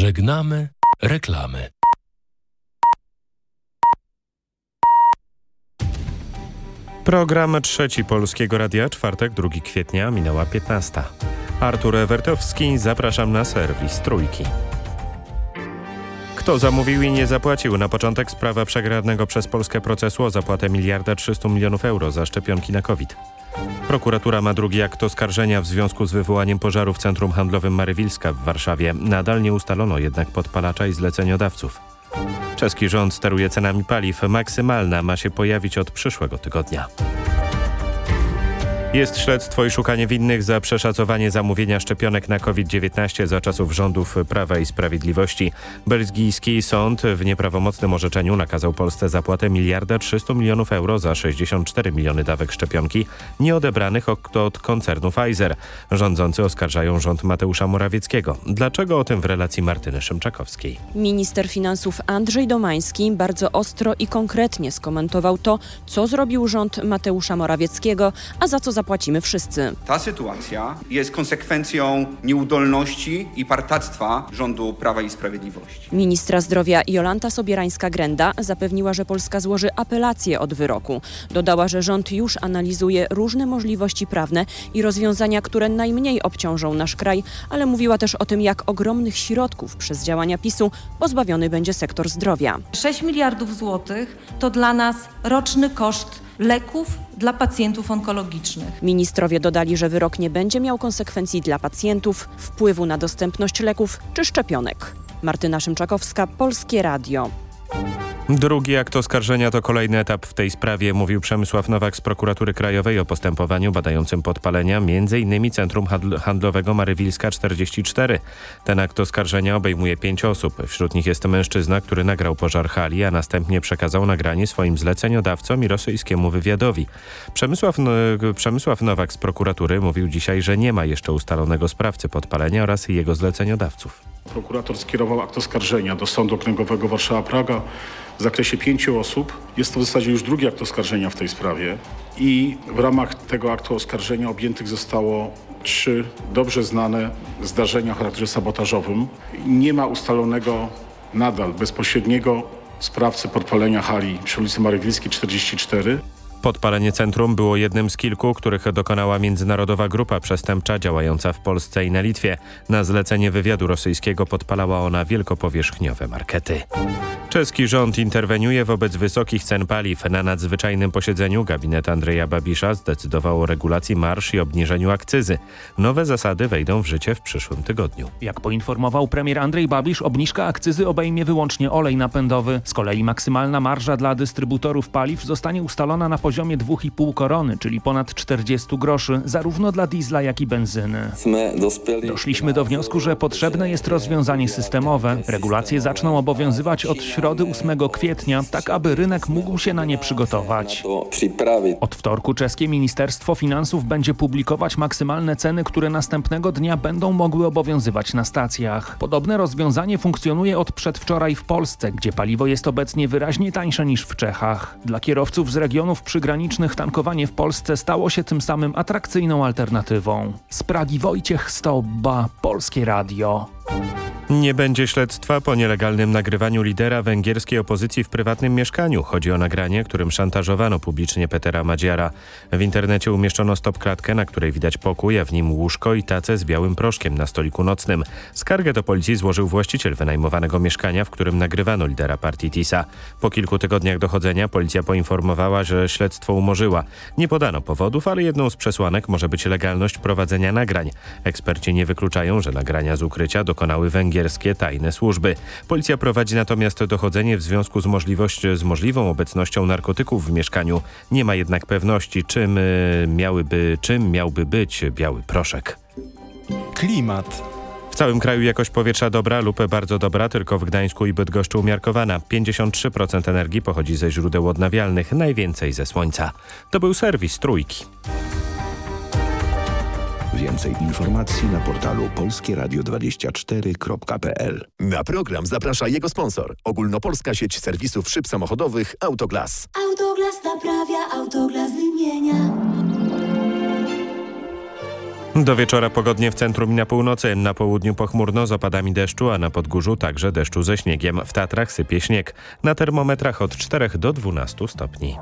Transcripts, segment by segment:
Żegnamy reklamy. Program trzeci Polskiego Radia, czwartek, 2 kwietnia, minęła 15. Artur Ewertowski, zapraszam na serwis Trójki. Kto zamówił i nie zapłacił? Na początek sprawa przegranego przez Polskę procesu o zapłatę miliarda 300 milionów euro za szczepionki na COVID. Prokuratura ma drugi akt oskarżenia w związku z wywołaniem pożaru w Centrum Handlowym Marywilska w Warszawie. Nadal nie ustalono jednak podpalacza i zleceniodawców. Czeski rząd steruje cenami paliw. Maksymalna ma się pojawić od przyszłego tygodnia. Jest śledztwo i szukanie winnych za przeszacowanie zamówienia szczepionek na COVID-19 za czasów rządów Prawa i Sprawiedliwości. Belgijski sąd w nieprawomocnym orzeczeniu nakazał Polsce zapłatę miliarda 300 milionów euro za 64 miliony dawek szczepionki nieodebranych od koncernu Pfizer. Rządzący oskarżają rząd Mateusza Morawieckiego. Dlaczego o tym w relacji Martyny Szymczakowskiej? Minister finansów Andrzej Domański bardzo ostro i konkretnie skomentował to, co zrobił rząd Mateusza Morawieckiego, a za co zapłacimy wszyscy. Ta sytuacja jest konsekwencją nieudolności i partactwa rządu Prawa i Sprawiedliwości. Ministra zdrowia Jolanta Sobierańska-Grenda zapewniła, że Polska złoży apelację od wyroku. Dodała, że rząd już analizuje różne możliwości prawne i rozwiązania, które najmniej obciążą nasz kraj, ale mówiła też o tym, jak ogromnych środków przez działania PiSu pozbawiony będzie sektor zdrowia. 6 miliardów złotych to dla nas roczny koszt leków dla pacjentów onkologicznych. Ministrowie dodali, że wyrok nie będzie miał konsekwencji dla pacjentów, wpływu na dostępność leków czy szczepionek. Martyna Szymczakowska, Polskie Radio. Drugi akt oskarżenia to kolejny etap w tej sprawie, mówił Przemysław Nowak z Prokuratury Krajowej o postępowaniu badającym podpalenia m.in. Centrum Handlowego Marywilska 44. Ten akt oskarżenia obejmuje pięć osób. Wśród nich jest mężczyzna, który nagrał pożar hali, a następnie przekazał nagranie swoim zleceniodawcom i rosyjskiemu wywiadowi. Przemysław, Przemysław Nowak z Prokuratury mówił dzisiaj, że nie ma jeszcze ustalonego sprawcy podpalenia oraz jego zleceniodawców. Prokurator skierował akt oskarżenia do Sądu Okręgowego Warszawa-Praga w zakresie pięciu osób. Jest to w zasadzie już drugi akt oskarżenia w tej sprawie i w ramach tego aktu oskarżenia objętych zostało trzy dobrze znane zdarzenia o charakterze sabotażowym. Nie ma ustalonego nadal bezpośredniego sprawcy podpalenia hali przy ulicy Marywilskiej 44. Podpalenie centrum było jednym z kilku, których dokonała międzynarodowa grupa przestępcza działająca w Polsce i na Litwie. Na zlecenie wywiadu rosyjskiego podpalała ona wielkopowierzchniowe markety. Czeski rząd interweniuje wobec wysokich cen paliw. Na nadzwyczajnym posiedzeniu gabinet Andrzeja Babisza zdecydował o regulacji marsz i obniżeniu akcyzy. Nowe zasady wejdą w życie w przyszłym tygodniu. Jak poinformował premier Andrzej Babisz, obniżka akcyzy obejmie wyłącznie olej napędowy. Z kolei maksymalna marża dla dystrybutorów paliw zostanie ustalona na poziomie 2,5 korony, czyli ponad 40 groszy, zarówno dla diesla, jak i benzyny. Doszliśmy do wniosku, że potrzebne jest rozwiązanie systemowe. Regulacje zaczną obowiązywać od środy 8 kwietnia, tak aby rynek mógł się na nie przygotować. Od wtorku czeskie Ministerstwo Finansów będzie publikować maksymalne ceny, które następnego dnia będą mogły obowiązywać na stacjach. Podobne rozwiązanie funkcjonuje od przedwczoraj w Polsce, gdzie paliwo jest obecnie wyraźnie tańsze niż w Czechach. Dla kierowców z regionów przygranicznych tankowanie w Polsce stało się tym samym atrakcyjną alternatywą. Z Pragi Wojciech Stobba, Polskie Radio. Nie będzie śledztwa po nielegalnym nagrywaniu lidera węgierskiej opozycji w prywatnym mieszkaniu. Chodzi o nagranie, którym szantażowano publicznie Petera Madziara. W internecie umieszczono stopklatkę, na której widać pokój, a w nim łóżko i tacę z białym proszkiem na stoliku nocnym. Skargę do policji złożył właściciel wynajmowanego mieszkania, w którym nagrywano lidera partii TISA. Po kilku tygodniach dochodzenia policja poinformowała, że śledztwo umorzyła. Nie podano powodów, ale jedną z przesłanek może być legalność prowadzenia nagrań. Eksperci nie wykluczają, że nagrania z ukrycia dokonały węgierskie tajne służby. Policja prowadzi natomiast dochodzenie w związku z, możliwość, z możliwą obecnością narkotyków w mieszkaniu. Nie ma jednak pewności, czym, miałyby, czym miałby być biały proszek. Klimat. W całym kraju jakość powietrza dobra lub bardzo dobra, tylko w Gdańsku i Bydgoszczu umiarkowana. 53% energii pochodzi ze źródeł odnawialnych, najwięcej ze słońca. To był serwis Trójki. Więcej informacji na portalu polskieradio24.pl. Na program zaprasza jego sponsor. Ogólnopolska sieć serwisów szyb samochodowych Autoglas. Autoglas naprawia, Autoglas wymienia. Do wieczora pogodnie w centrum i na północy, na południu pochmurno z opadami deszczu, a na Podgórzu także deszczu ze śniegiem. W Tatrach sypie śnieg. Na termometrach od 4 do 12 stopni.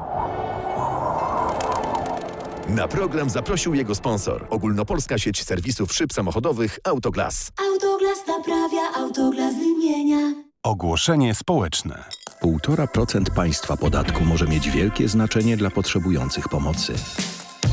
Na program zaprosił jego sponsor. Ogólnopolska sieć serwisów szyb samochodowych Autoglas. Autoglas naprawia, Autoglas wymienia. Ogłoszenie społeczne. 1,5% państwa podatku może mieć wielkie znaczenie dla potrzebujących pomocy.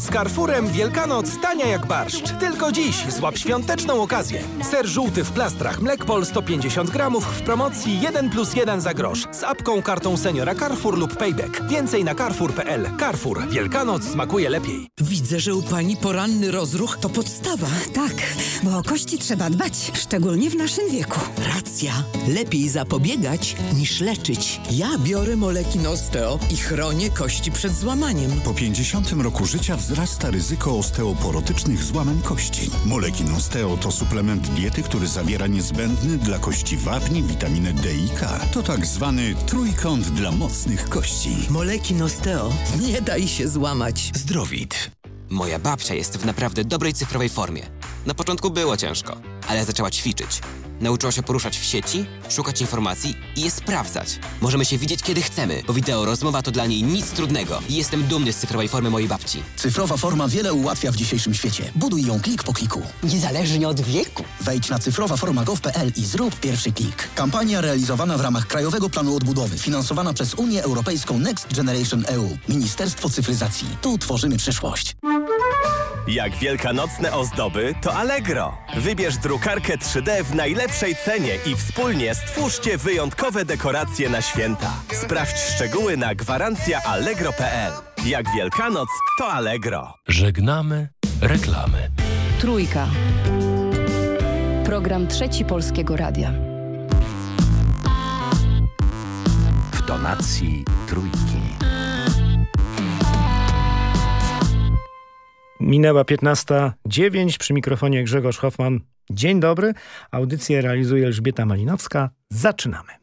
Z Carrefourem Wielkanoc tania jak barszcz. Tylko dziś złap świąteczną okazję. Ser żółty w plastrach Mlekpol 150 gramów w promocji 1 plus 1 za grosz. Z apką, kartą seniora Carrefour lub Payback. Więcej na carrefour.pl. Carrefour. Wielkanoc smakuje lepiej. Widzę, że u pani poranny rozruch to podstawa. Tak, bo o kości trzeba dbać, szczególnie w naszym wieku. Racja. Lepiej zapobiegać niż leczyć. Ja biorę moleki Osteo i chronię kości przed złamaniem. Po 50 roku życia wzrasta ryzyko osteoporotycznych złamań kości. Molekin Osteo to suplement diety, który zawiera niezbędny dla kości wapni, witaminę D i K. To tak zwany trójkąt dla mocnych kości. Molekin Osteo. Nie daj się złamać. Zdrowit. Moja babcia jest w naprawdę dobrej cyfrowej formie. Na początku było ciężko, ale zaczęła ćwiczyć. Nauczyła się poruszać w sieci, szukać informacji i je sprawdzać. Możemy się widzieć kiedy chcemy, bo wideo rozmowa to dla niej nic trudnego. I jestem dumny z cyfrowej formy mojej babci. Cyfrowa forma wiele ułatwia w dzisiejszym świecie. Buduj ją klik po kliku. Niezależnie od wieku. Wejdź na cyfrowaforma.gov.pl i zrób pierwszy klik. Kampania realizowana w ramach Krajowego Planu Odbudowy, finansowana przez Unię Europejską Next Generation EU. Ministerstwo Cyfryzacji. Tu tworzymy przyszłość. Jak wielkanocne ozdoby, to Allegro. Wybierz drukarkę 3D w najlepszej cenie i wspólnie stwórzcie wyjątkowe dekoracje na święta. Sprawdź szczegóły na gwarancjaallegro.pl. Jak Wielkanoc, to Allegro. Żegnamy reklamy. Trójka. Program Trzeci Polskiego Radia. W tonacji trójki. Minęła 15.09 przy mikrofonie Grzegorz Hoffman. Dzień dobry. Audycję realizuje Elżbieta Malinowska. Zaczynamy.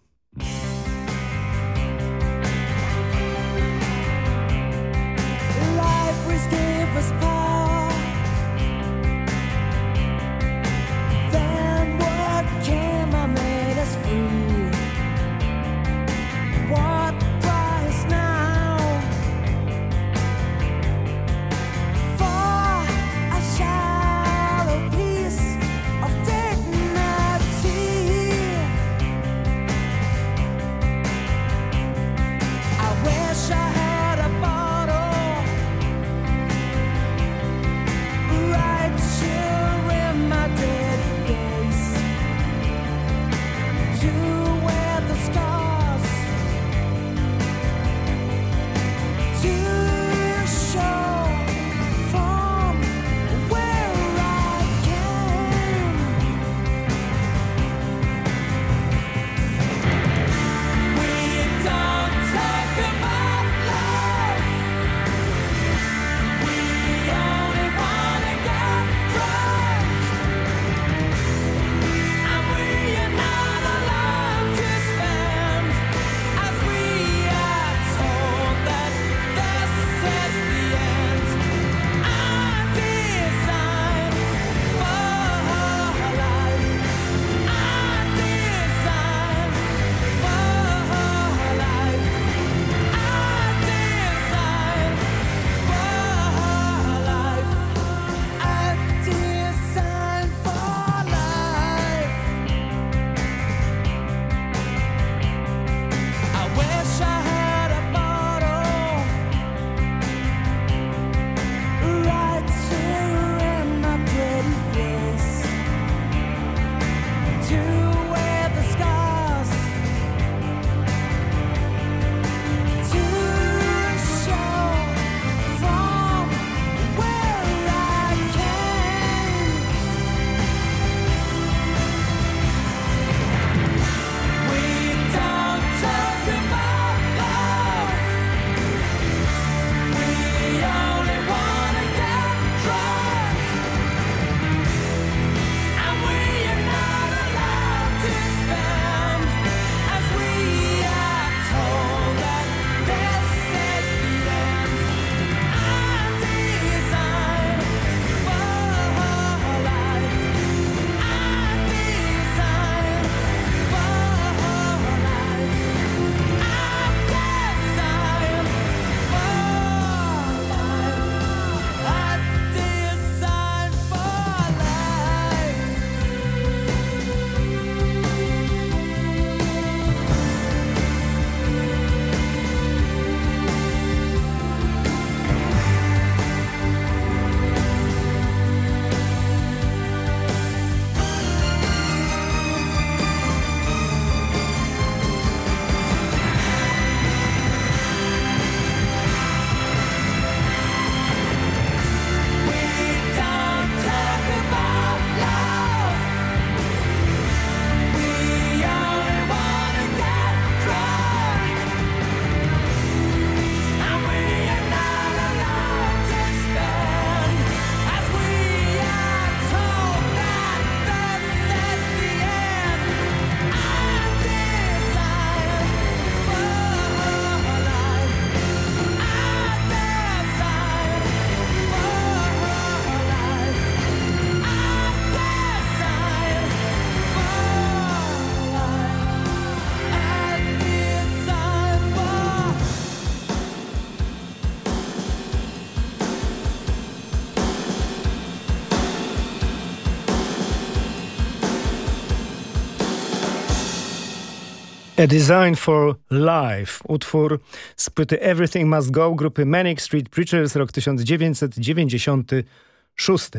A Design for Life, utwór z płyty Everything Must Go grupy Manic Street Preachers, rok 1996.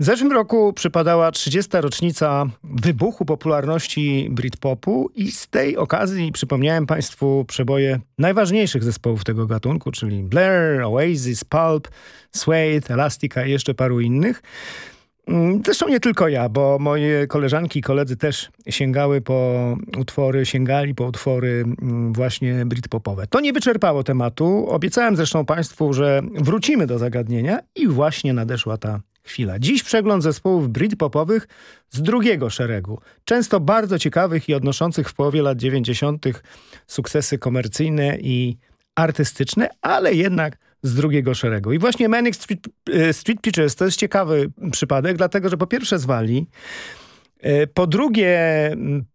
W zeszłym roku przypadała 30. rocznica wybuchu popularności Britpopu i z tej okazji przypomniałem Państwu przeboje najważniejszych zespołów tego gatunku, czyli Blair, Oasis, Pulp, Suede, Elastica i jeszcze paru innych. Mm, zresztą nie tylko ja, bo moje koleżanki i koledzy też sięgały po utwory, sięgali po utwory mm, właśnie britpopowe. To nie wyczerpało tematu. Obiecałem zresztą Państwu, że wrócimy do zagadnienia i właśnie nadeszła ta chwila. Dziś przegląd zespołów britpopowych z drugiego szeregu. Często bardzo ciekawych i odnoszących w połowie lat 90. sukcesy komercyjne i artystyczne, ale jednak z drugiego szeregu. I właśnie Manic Street, e, Street to jest ciekawy przypadek, dlatego że po pierwsze zwali, e, po drugie,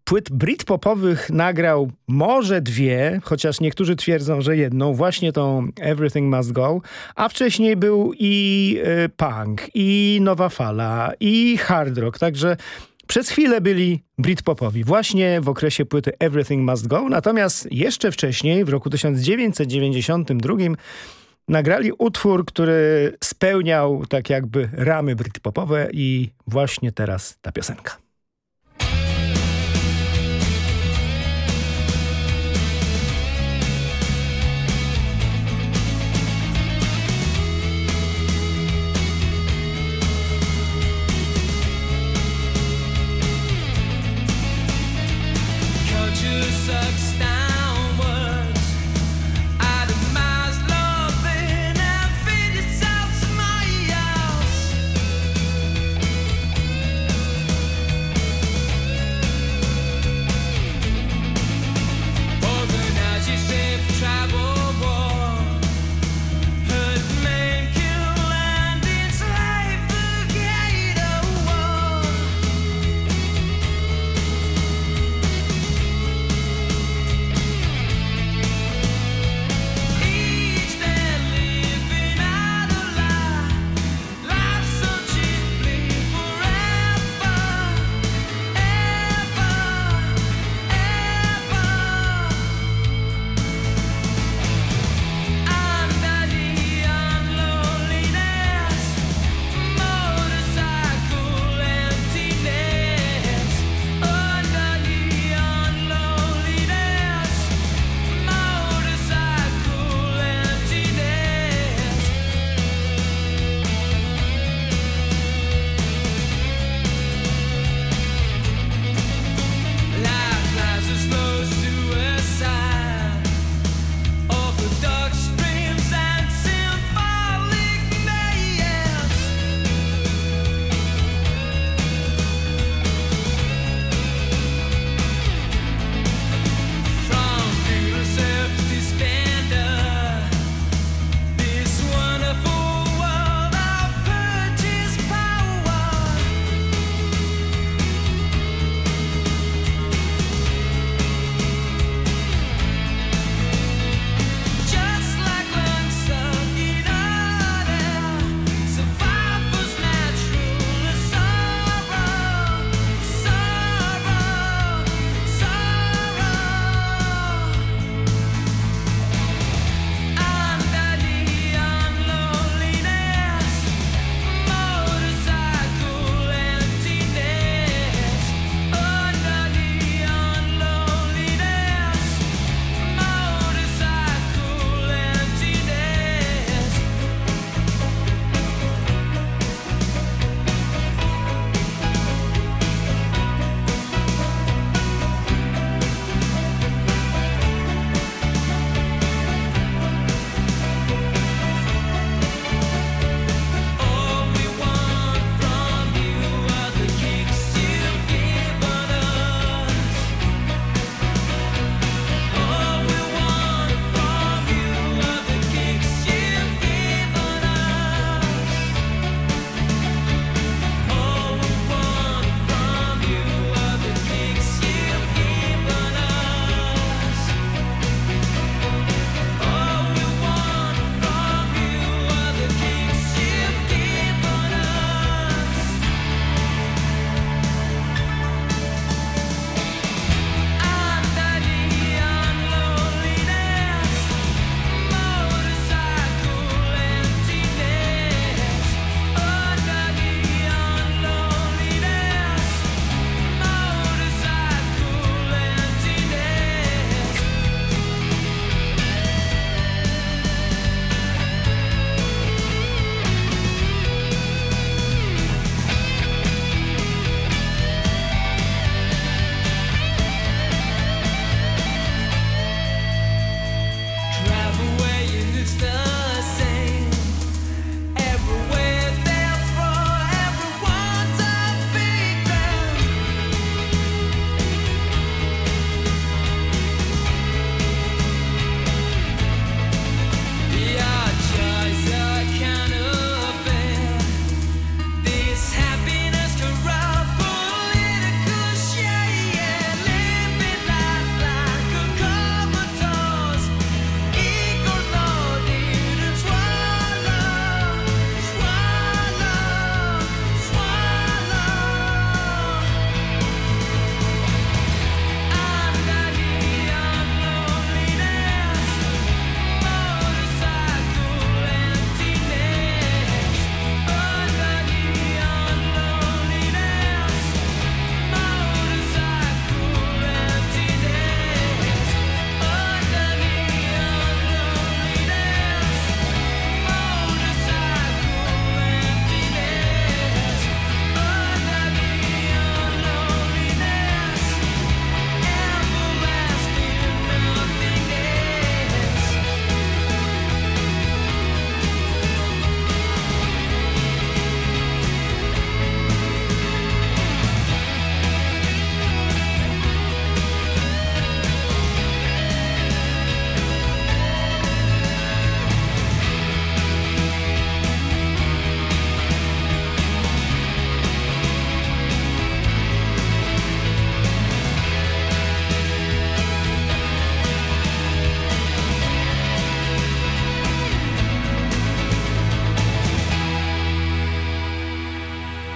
płyt Britpopowych nagrał może dwie, chociaż niektórzy twierdzą, że jedną, właśnie tą Everything Must Go, a wcześniej był i e, punk, i nowa fala, i hard rock, także przez chwilę byli Britpopowi, właśnie w okresie płyty Everything Must Go, natomiast jeszcze wcześniej, w roku 1992 nagrali utwór, który spełniał tak jakby ramy britpopowe i właśnie teraz ta piosenka.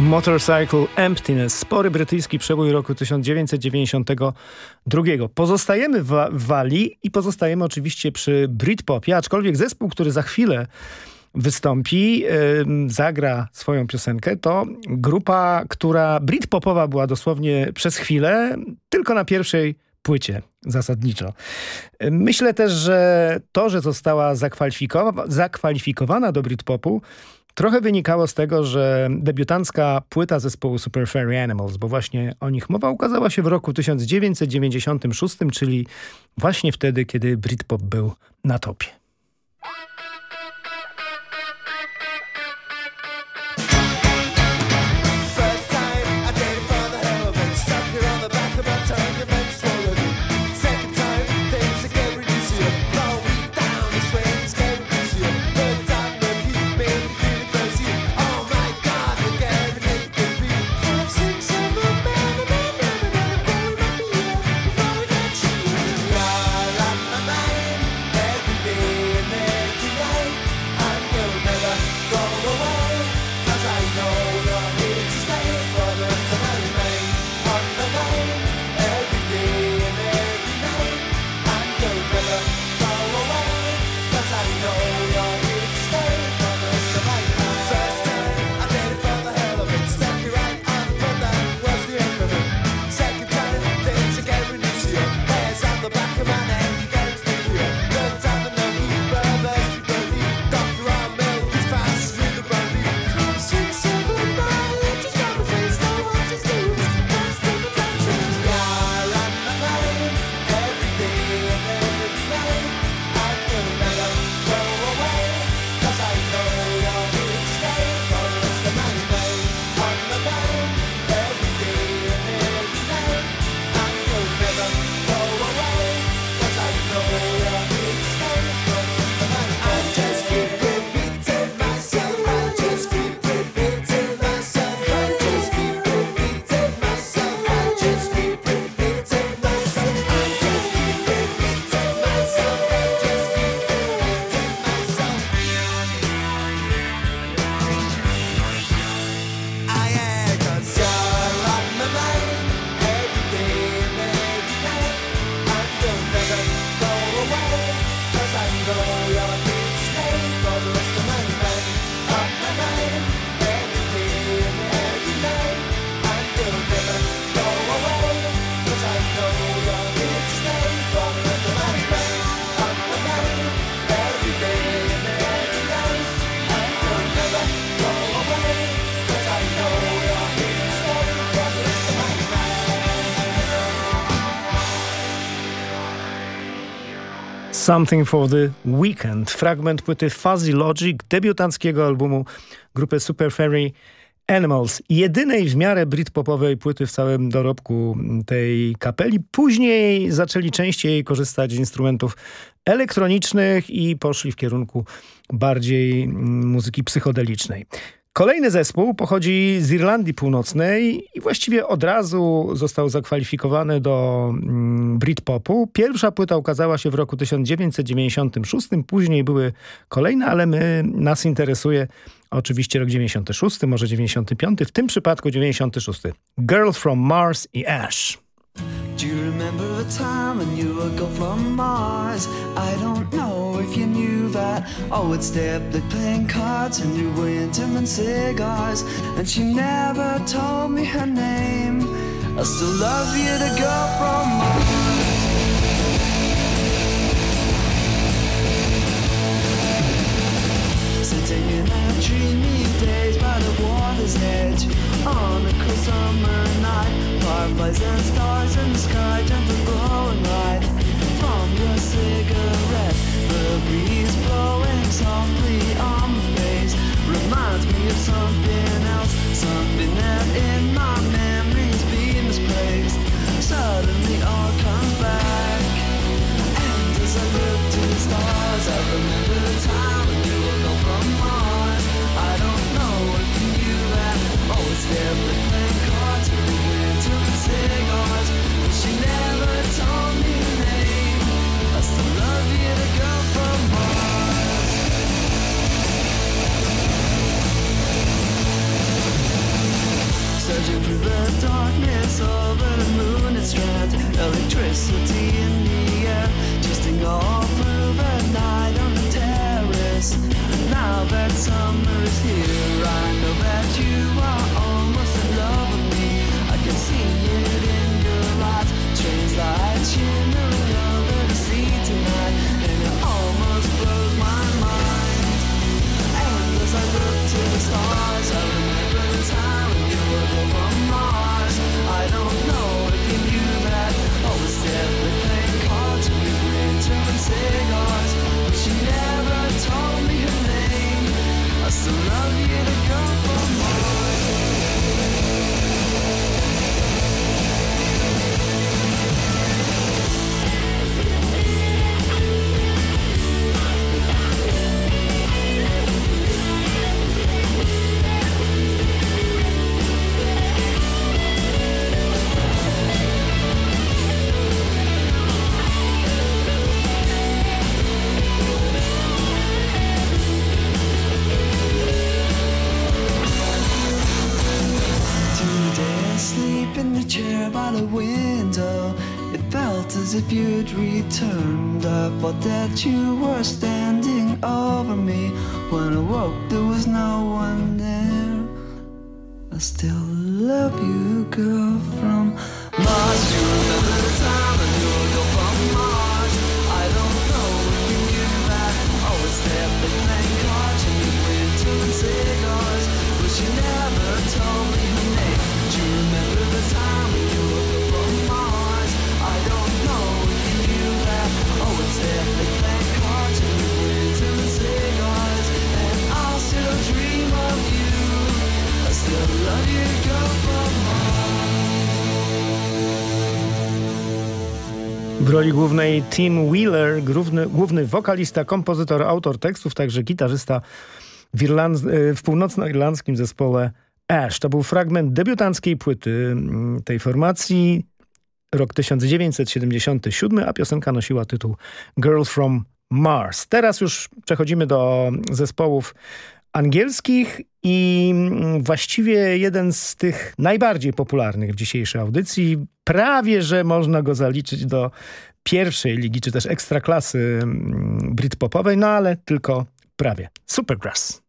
Motorcycle Emptiness, spory brytyjski przebój roku 1992. Pozostajemy w, w Walii i pozostajemy oczywiście przy Britpopie, aczkolwiek zespół, który za chwilę wystąpi, yy, zagra swoją piosenkę, to grupa, która Britpopowa była dosłownie przez chwilę, tylko na pierwszej płycie zasadniczo. Myślę też, że to, że została zakwalifikowa zakwalifikowana do Britpopu, trochę wynikało z tego, że debiutancka płyta zespołu Super Fairy Animals, bo właśnie o nich mowa, ukazała się w roku 1996, czyli właśnie wtedy, kiedy Britpop był na topie. Something for the Weekend. Fragment płyty Fuzzy Logic, debiutanckiego albumu grupy Super Fairy Animals. Jedynej w miarę britpopowej płyty w całym dorobku tej kapeli. Później zaczęli częściej korzystać z instrumentów elektronicznych i poszli w kierunku bardziej mm, muzyki psychodelicznej. Kolejny zespół pochodzi z Irlandii Północnej i właściwie od razu został zakwalifikowany do mm, Britpopu. Pierwsza płyta ukazała się w roku 1996, później były kolejne, ale my, nas interesuje oczywiście rok 96, może 95, w tym przypadku 96. Girl from Mars i Ash. Do you remember a time when you would go from Mars? I that. I would stay up late playing cards and you were intimate cigars. And she never told me her name. I still love you, the girl from Mars. Sitting in a dreamy days by the water's edge on a cool summer night. Fireflies and stars in the sky, gentle glowing light from your cigarette. The breeze blowing softly on my face reminds me of something else, something that in my memories been misplaced. Suddenly all comes back, and as I look to the stars, I remember the time when you were gone from Mars. I don't know if you knew that. Oh, it's definitely playing cards with the cigars. But she never surging through the darkness over the moon. It strands electricity in the air, twisting all through the night on the terrace. And now that some W roli głównej Tim Wheeler, główny, główny wokalista, kompozytor, autor tekstów, także gitarzysta w, Irland w północnoirlandzkim zespole Ash. To był fragment debiutanckiej płyty mm, tej formacji, rok 1977, a piosenka nosiła tytuł Girl from Mars. Teraz już przechodzimy do zespołów angielskich i mm, właściwie jeden z tych najbardziej popularnych w dzisiejszej audycji. Prawie, że można go zaliczyć do pierwszej ligi, czy też ekstraklasy mm, Britpopowej, no ale tylko prawie. Supergrass.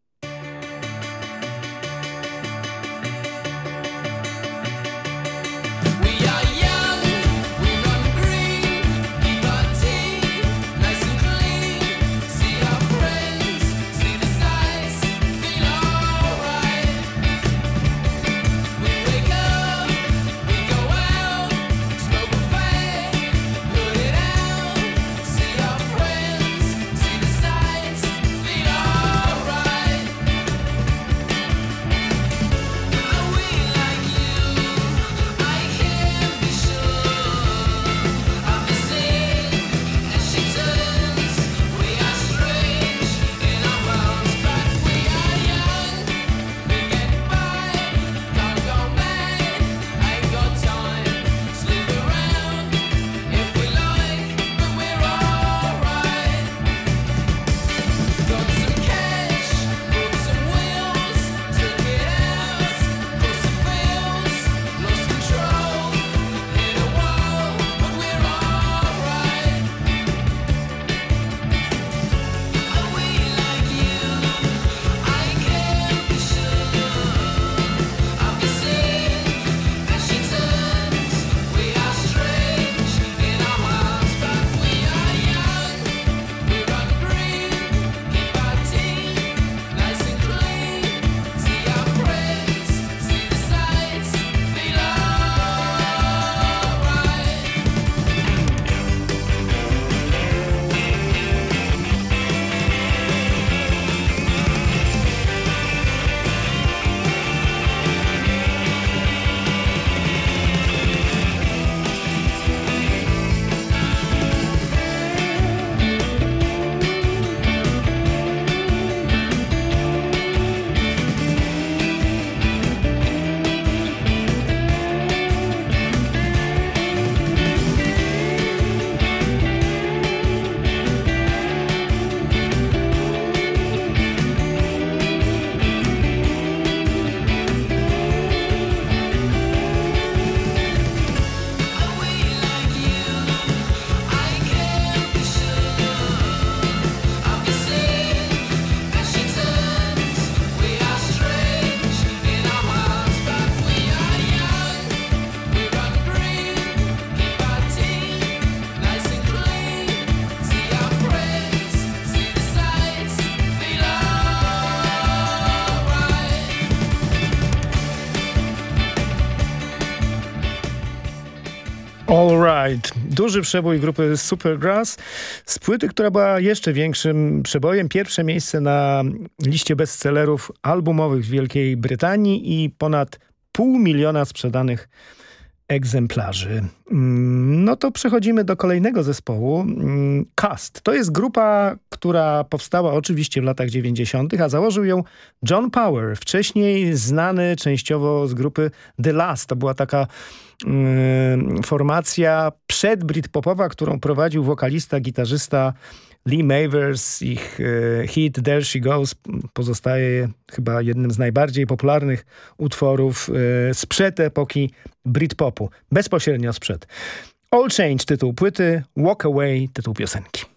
Duży przebój grupy Supergrass z płyty, która była jeszcze większym przebojem. Pierwsze miejsce na liście bestsellerów albumowych w Wielkiej Brytanii i ponad pół miliona sprzedanych egzemplarzy. Mm, no to przechodzimy do kolejnego zespołu. Mm, Cast. To jest grupa, która powstała oczywiście w latach 90., a założył ją John Power, wcześniej znany częściowo z grupy The Last. To była taka yy, formacja przedbritpopowa, którą prowadził wokalista, gitarzysta Lee Mavers, ich e, hit There She Goes pozostaje chyba jednym z najbardziej popularnych utworów e, sprzed epoki Britpopu. Bezpośrednio sprzed. All Change tytuł płyty, Walk Away tytuł piosenki.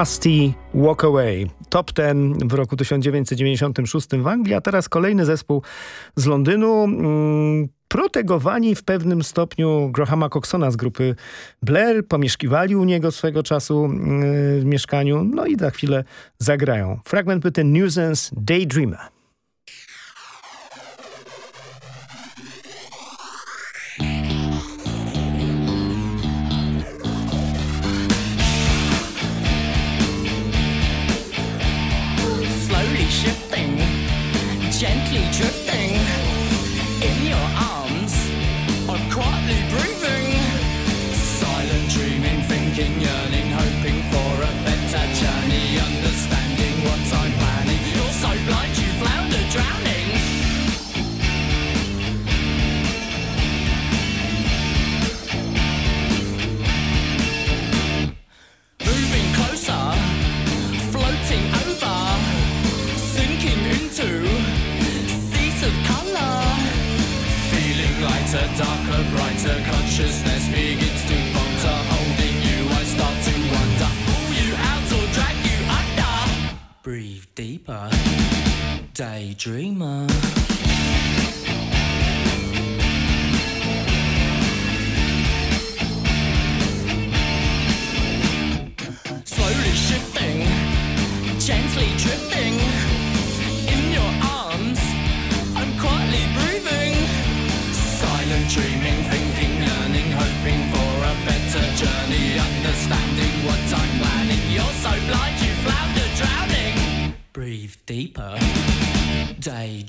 Casti Walk Away. Top ten w roku 1996 w Anglii, a teraz kolejny zespół z Londynu. Mm, protegowani w pewnym stopniu Grahama Coxona z grupy Blair. Pomieszkiwali u niego swego czasu mm, w mieszkaniu. No i za chwilę zagrają. Fragment płyty Nuisance Daydreamer. deeper daydreamer.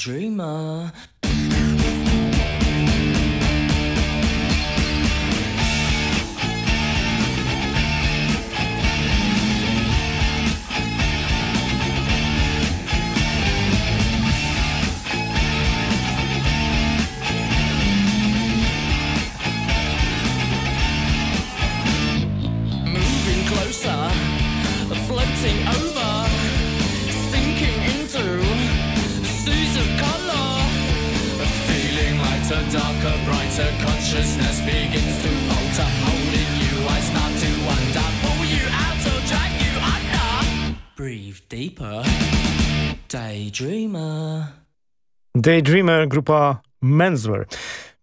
dreamer. Daydreamer, grupa Menswear.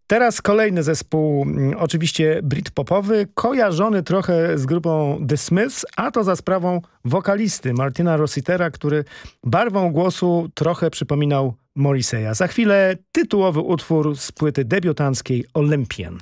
Teraz kolejny zespół, mm, oczywiście britpopowy, kojarzony trochę z grupą The Smiths, a to za sprawą wokalisty Martina Rossitera, który barwą głosu trochę przypominał Morriseya. Za chwilę tytułowy utwór z płyty debiutanckiej Olympian.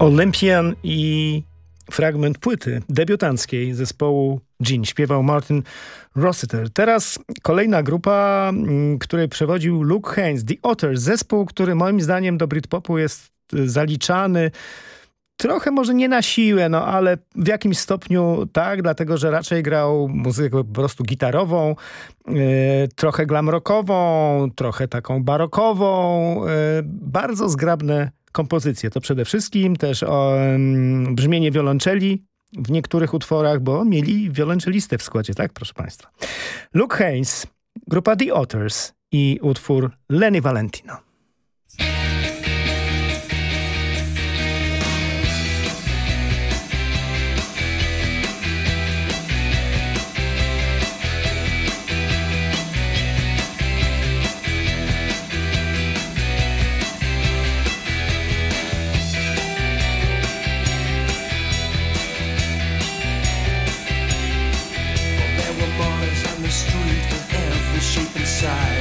Olympian i fragment płyty debiutanckiej zespołu Gin. Śpiewał Martin Rossiter. Teraz kolejna grupa, mm, której przewodził Luke Haynes, The Otters. Zespół, który moim zdaniem do Britpopu jest y, zaliczany trochę może nie na siłę, no ale w jakimś stopniu tak, dlatego że raczej grał muzykę po prostu gitarową, yy, trochę glamrockową, trochę taką barokową, yy, bardzo zgrabne kompozycje. To przede wszystkim też o, um, brzmienie wiolonczeli w niektórych utworach, bo mieli wiolonczelistę w składzie, tak proszę Państwa. Luke Haynes, grupa The Otters i utwór Lenny Valentino. side.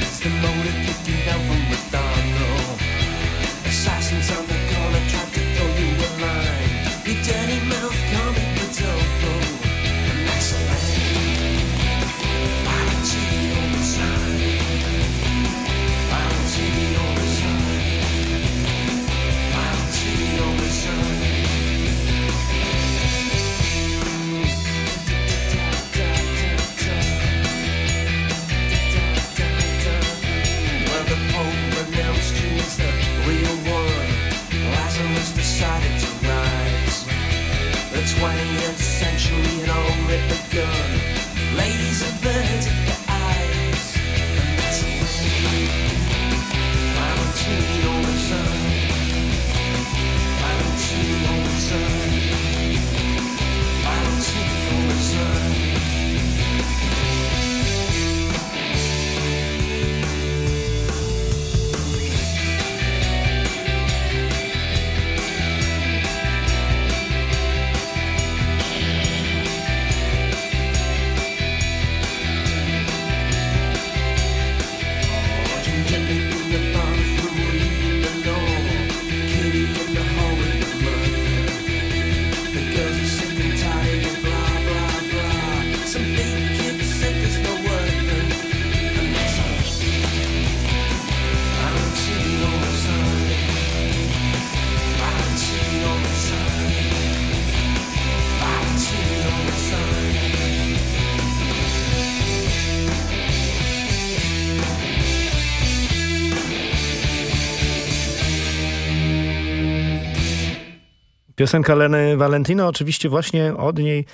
Piosenka Leny Valentino, oczywiście właśnie od niej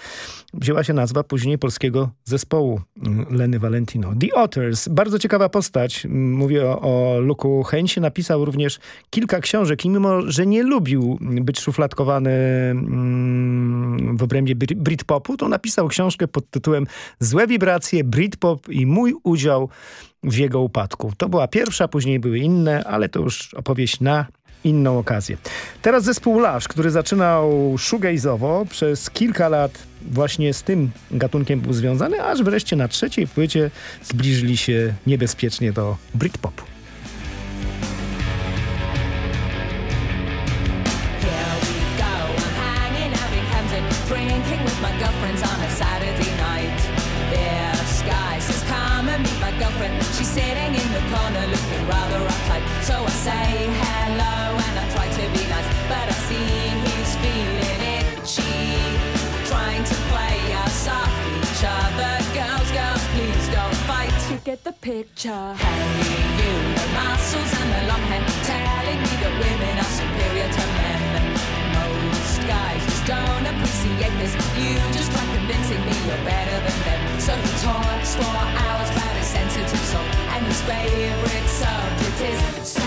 wzięła się nazwa później polskiego zespołu mm, Leny Valentino. The Otters, bardzo ciekawa postać. Mówię o, o Luku Hensie. Napisał również kilka książek i mimo, że nie lubił być szufladkowany mm, w obrębie Britpopu, to napisał książkę pod tytułem Złe wibracje, Britpop i mój udział w jego upadku. To była pierwsza, później były inne, ale to już opowieść na inną okazję. Teraz zespół Lash, który zaczynał shoegaze'owo, przez kilka lat właśnie z tym gatunkiem był związany, aż wreszcie na trzeciej płycie zbliżyli się niebezpiecznie do Britpopu. Get the picture. Hey, you, the muscles and the long hair, telling me that women are superior to men. Most guys just don't appreciate this. You just try convincing me you're better than them. So he talks for hours about his sensitive soul, and his favorite subject is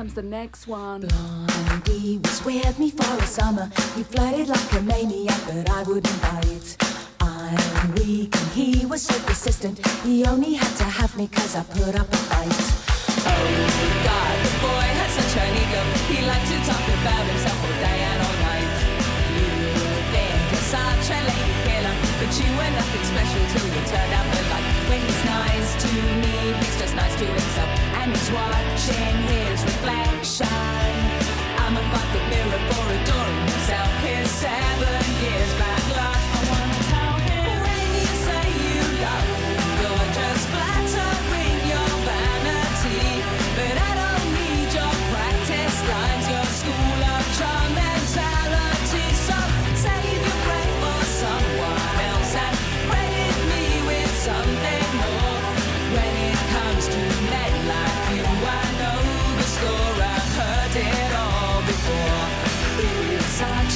comes the next one. Blondie was with me for a summer. He flirted like a maniac, but I wouldn't bite. I'm weak and he was so persistent. He only had to have me cause I put up a fight. Oh God, the boy had such an ego. He liked to talk about himself all day and all night. You think you're such a lady killer, but you were nothing special till you turned out the light. When he's nice to me, he's just nice to himself, and he's watching his reflection. I'm a five foot mirror for adoring himself. His seven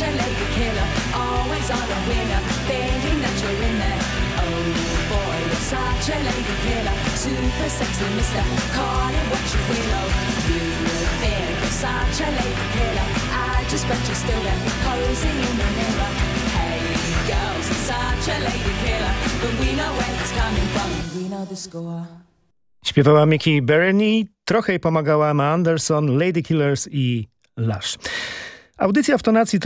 a lady killer, always on winner, thinking that you're in there. Oh boy, you're such a lady killer, super sexy mister, call it what you will. Oh, you think you're such a lady killer, I just bet you're still there, posing in the mirror. Hey girls, you're such a lady killer, but we know where it's coming from, we know the score. Śpiewała Mickey Bernie, trochę jej pomagała Emma Anderson, Lady Killers i Lush. Audycja w tonacji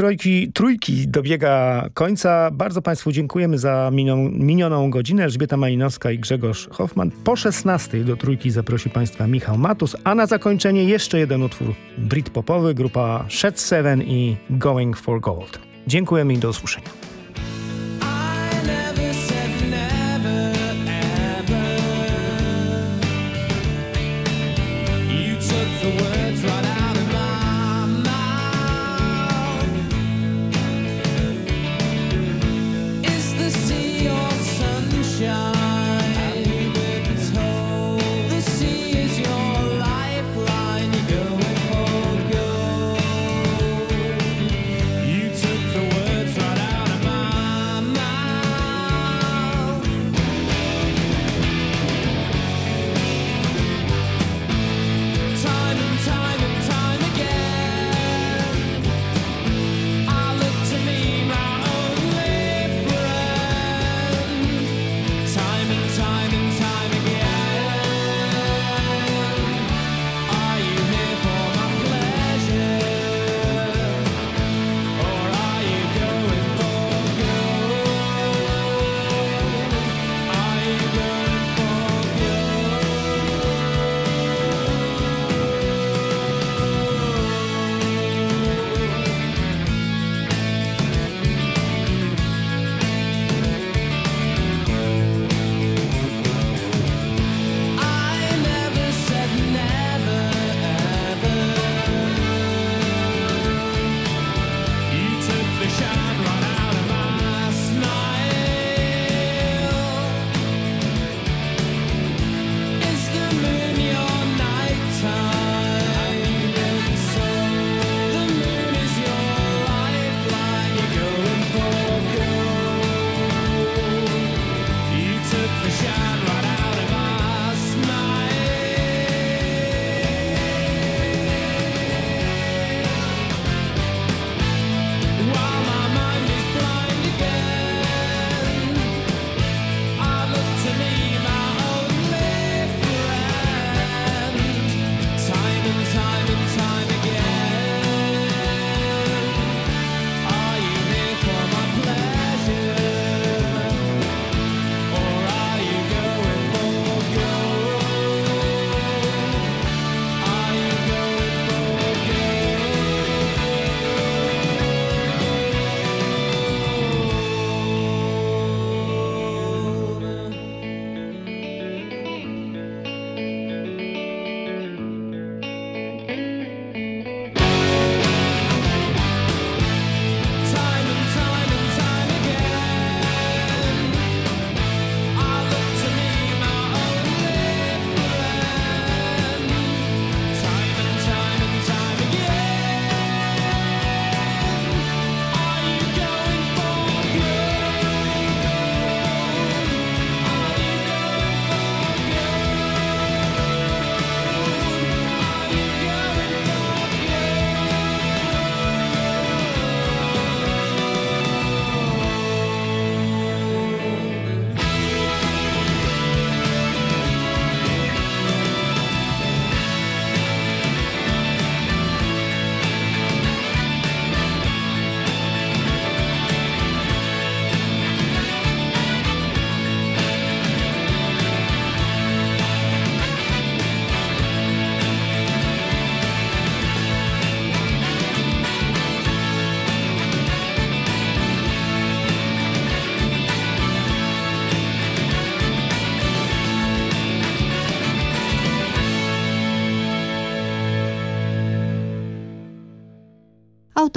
trójki dobiega końca. Bardzo Państwu dziękujemy za miną, minioną godzinę. Elżbieta Malinowska i Grzegorz Hoffman. Po 16 do trójki zaprosi Państwa Michał Matus, a na zakończenie jeszcze jeden utwór Britpopowy, grupa Shed Seven i Going for Gold. Dziękujemy i do usłyszenia.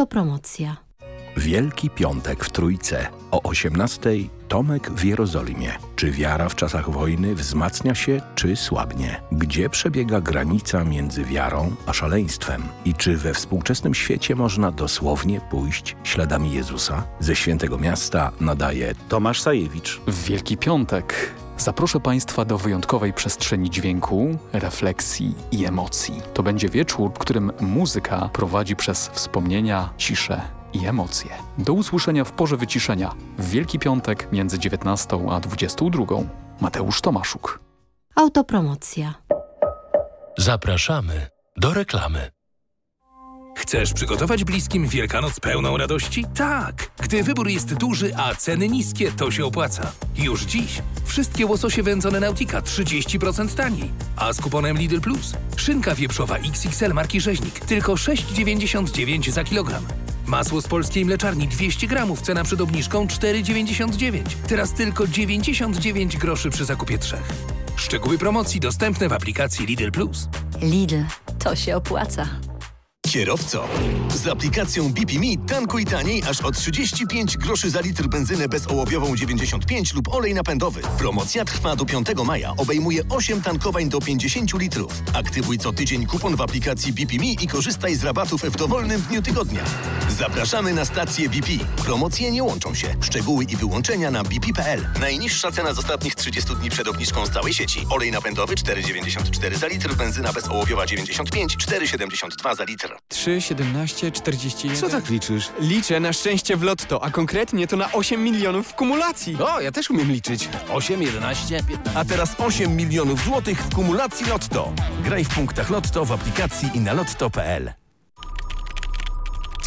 Autopromocja. Wielki Piątek w Trójce. O 18:00 Tomek w Jerozolimie. Czy wiara w czasach wojny wzmacnia się, czy słabnie? Gdzie przebiega granica między wiarą a szaleństwem? I czy we współczesnym świecie można dosłownie pójść śladami Jezusa? Ze Świętego Miasta nadaje Tomasz Sajewicz. W Wielki Piątek zaproszę Państwa do wyjątkowej przestrzeni dźwięku, refleksji i emocji. To będzie wieczór, w którym muzyka prowadzi przez wspomnienia, ciszę i emocje. Do usłyszenia w porze wyciszenia w Wielki Piątek między 19 a 22. Mateusz Tomaszuk. Autopromocja. Zapraszamy do reklamy. Chcesz przygotować bliskim Wielkanoc pełną radości? Tak! Gdy wybór jest duży, a ceny niskie, to się opłaca. Już dziś wszystkie łososie wędzone Nautika 30% taniej. A z kuponem Lidl Plus szynka wieprzowa XXL marki Rzeźnik tylko 6,99 za kilogram. Masło z polskiej mleczarni 200 gramów, cena przed obniżką 4,99. Teraz tylko 99 groszy przy zakupie trzech. Szczegóły promocji dostępne w aplikacji Lidl Plus. Lidl, to się opłaca. Kierowco, z aplikacją BP Me tankuj taniej aż o 35 groszy za litr benzynę bezołowiową 95 lub olej napędowy. Promocja trwa do 5 maja. Obejmuje 8 tankowań do 50 litrów. Aktywuj co tydzień kupon w aplikacji BP Me i korzystaj z rabatów w dowolnym dniu tygodnia. Zapraszamy na stację BP. Promocje nie łączą się. Szczegóły i wyłączenia na bp.pl. Najniższa cena z ostatnich 30 dni przed obniżką z całej sieci. Olej napędowy 4,94 za litr, benzyna bezołowiowa 95, 4,72 za litr. 3, 17, 41. Co tak liczysz? Liczę na szczęście w lotto, a konkretnie to na 8 milionów w kumulacji. O, ja też umiem liczyć. 8, 11, 15. A teraz 8 milionów złotych w kumulacji Lotto. Graj w punktach Lotto w aplikacji i na lotto.pl.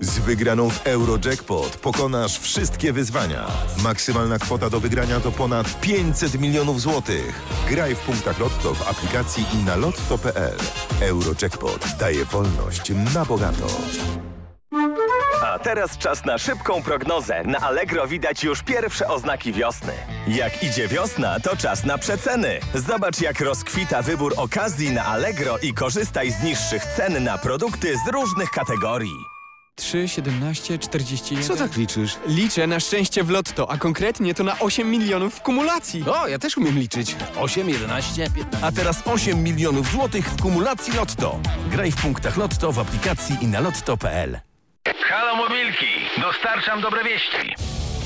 Z wygraną w Eurojackpot pokonasz wszystkie wyzwania. Maksymalna kwota do wygrania to ponad 500 milionów złotych. Graj w punktach Lotto w aplikacji i na lotto.pl. Eurojackpot daje wolność na bogato. A teraz czas na szybką prognozę. Na Allegro widać już pierwsze oznaki wiosny. Jak idzie wiosna, to czas na przeceny. Zobacz, jak rozkwita wybór okazji na Allegro i korzystaj z niższych cen na produkty z różnych kategorii. 3, 17, 41. Co tak liczysz? Liczę na szczęście w lotto, a konkretnie to na 8 milionów w kumulacji. O, ja też umiem liczyć. 8, 11, 15. A teraz 8 milionów złotych w kumulacji Lotto. Graj w punktach Lotto w aplikacji i na lotto.pl. Halo mobilki, dostarczam dobre wieści.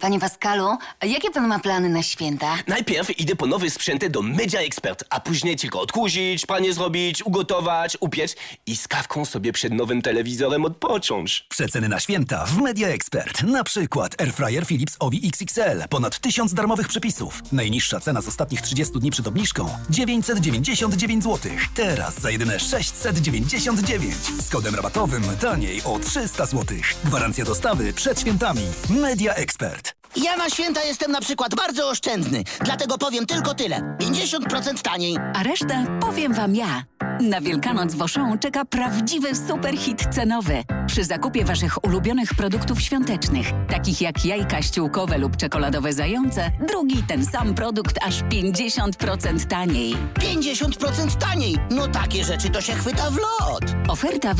Panie Pascalu, jakie pan ma plany na święta? Najpierw idę po nowe sprzęty do Media Expert, a później tylko odkurzyć, panie zrobić, ugotować, upiec i z kawką sobie przed nowym telewizorem odpocząć. Przeceny na święta w Media Expert. Na przykład Airfryer Philips Ovi XXL. Ponad 1000 darmowych przepisów. Najniższa cena z ostatnich 30 dni przed obniżką 999 zł. Teraz za jedyne 699. Z kodem rabatowym taniej o 300 zł. Gwarancja dostawy przed świętami. Media Expert. Ja na święta jestem na przykład bardzo oszczędny, dlatego powiem tylko tyle. 50% taniej. A resztę powiem wam ja. Na Wielkanoc w Auchan czeka prawdziwy superhit cenowy. Przy zakupie waszych ulubionych produktów świątecznych, takich jak jajka ściółkowe lub czekoladowe zające, drugi ten sam produkt aż 50% taniej. 50% taniej? No takie rzeczy to się chwyta w lot. Oferta